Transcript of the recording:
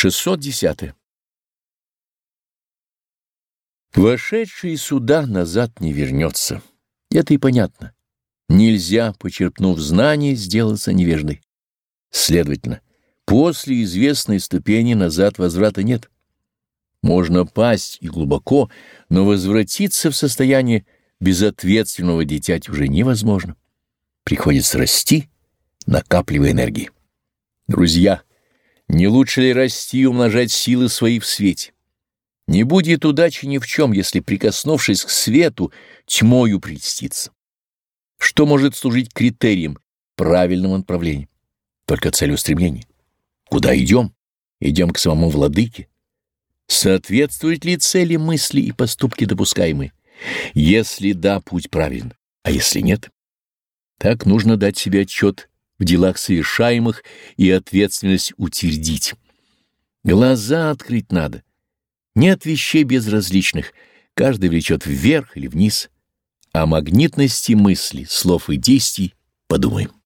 610. Вошедший сюда назад не вернется. Это и понятно. Нельзя, почерпнув знания, сделаться невеждой. Следовательно, после известной ступени назад возврата нет. Можно пасть и глубоко, но возвратиться в состояние безответственного дитяти уже невозможно. Приходится расти, накапливая энергии. Друзья, не лучше ли расти и умножать силы свои в свете? Не будет удачи ни в чем, если, прикоснувшись к свету, тьмою прельститься. Что может служить критерием правильного направления? Только целеустремление. Куда идем? Идем к самому владыке. Соответствуют ли цели мысли и поступки допускаемые? Если да, путь правилен, а если нет? Так нужно дать себе отчет в делах совершаемых и ответственность утвердить. Глаза открыть надо. Нет вещей безразличных, каждый влечет вверх или вниз. О магнитности мысли, слов и действий подумаем.